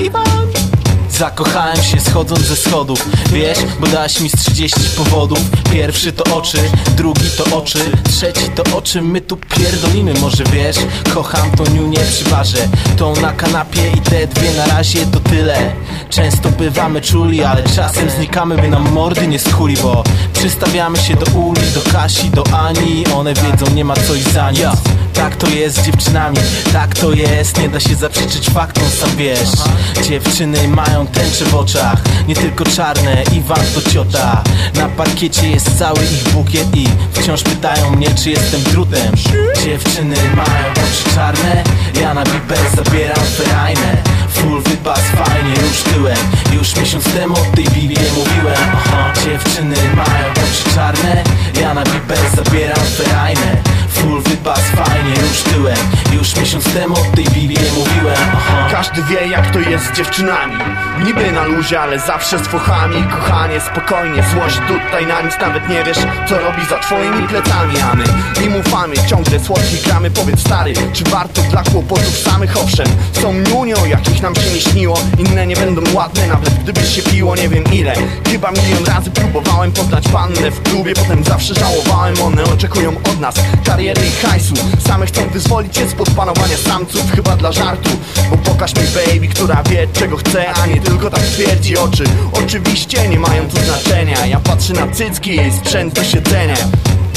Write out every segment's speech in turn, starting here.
even Zakochałem się schodząc ze schodów Wiesz, bo dałaś mi z 30 powodów. Pierwszy to oczy, drugi to oczy Trzeci to oczy, my tu pierdolimy Może wiesz, kocham tą niunię przy barze. Tą na kanapie i te dwie na razie to tyle. Często bywamy czuli, ale czasem znikamy By nam mordy nie schuli, bo Przystawiamy się do Uli, do Kasi, do Ani. One wiedzą, nie ma coś za nic. Tak to jest z dziewczynami, tak to jest. Nie da się zaprzeczyć faktom, sam wiesz. Dziewczyny mają tęcze w oczach. Nie tylko czarne, Iwan to ciota. Na parkiecie jest cały ich bukiet I wciąż pytają mnie, czy jestem drutem. Dziewczyny mają oczy czarne. Ja na bibę zabieram ferajnę Full wypas, fajnie, już tyłem. Już miesiąc temu o tej bibie mówiłem. Aha. Dziewczyny mają oczy czarne. Ja na bibę zabieram ferajnę Full wypas, fajnie, już tyłem. Już miesiąc temu o tej bibie mówiłem. Każdy wie jak to jest z dziewczynami. Niby na luzie, ale zawsze z fochami Kochanie, spokojnie, złość tutaj na nic. Nawet nie wiesz, co robi za twoimi plecami. A my im ufamy, ciągle słodki gramy. Powiedz stary, czy warto dla kłopotów samych? Owszem, są niunio, jakich nam się nie śniło. Inne nie będą ładne, nawet gdyby się piło. Nie wiem ile, chyba milion razy próbowałem poznać pannę w klubie. Potem zawsze żałowałem, one oczekują od nas Kariery i hajsu, same chcą wyzwolić się spod panowania samców Chyba dla żartu, bo pokaż mi baby, która wie czego chce A nie tylko tak twierdzi. Oczy Oczywiście nie mają tu znaczenia. Ja patrzę na cycki i sprzęt do siedzenia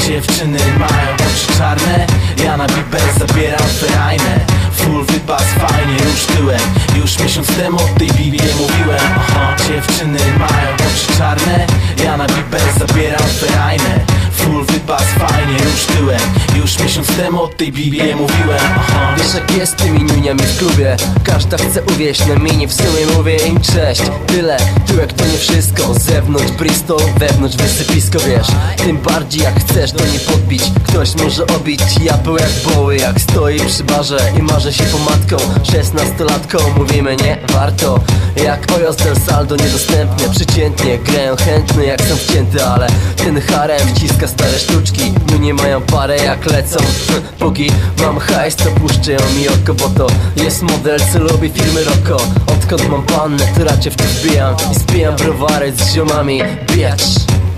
Dziewczyny mają oczy czarne Ja na bibę zabieram ferajnę Full wypas, fajnie, już tyłem. Już miesiąc temu o tej bibie mówiłem. Aha. Dziewczyny mają oczy czarne Ja na bibę zabieram ferajnę Full wypas, fajnie, już tyłem. Już miesiąc temu o tej bibie mówiłem. Aha. Wiesz jak jest tymi niuniami w klubie? Każda chce uwieść na mini W sumie mówię im cześć. Tyle, tyłek to nie wszystko. Zewnątrz Bristol, wewnątrz wysypisko Wiesz, tym bardziej jak chcesz to nie podbić. Ktoś może obić. Japę jak boły Jak stoi przy barze i marzy się pomadką. Szesnastolatką mówimy nie? Warto. Jak Ojos del Saldo niedostępne Przeciętnie grają chętny jak są wcięty Ale ten harem wciska stare sztuczki No nie mają parę jak lecą. Póki mam hajs to puszczę mi oko Bo to jest model co lubi firmy Roko. Odkąd mam pannę to raczej w to wbijam I spijam browary z ziomami. Bitch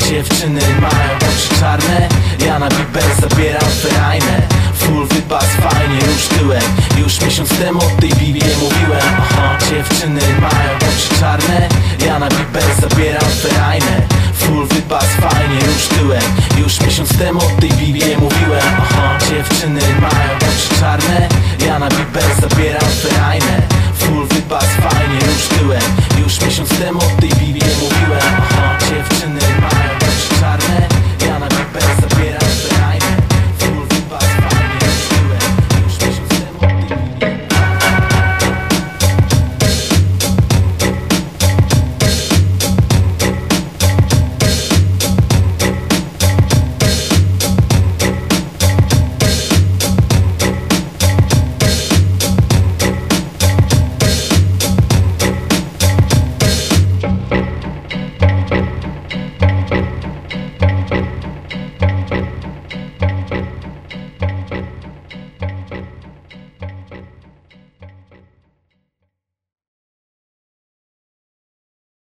Dziewczyny mają oczy czarne Ja na bibę zabieram ferajnę Full wypas, fajnie, już tyłem. Już miesiąc temu o tej bibie mówiłem. Aha. Dziewczyny mają oczy czarne Ja na bibę zabieram ferajnę Już miesiąc temu o tej bibie mówiłem. Aha. Dziewczyny mają oczy czarne. Ja na bibę zabieram ferajnę Full wypas, fajnie, już tyłem. Już miesiąc temu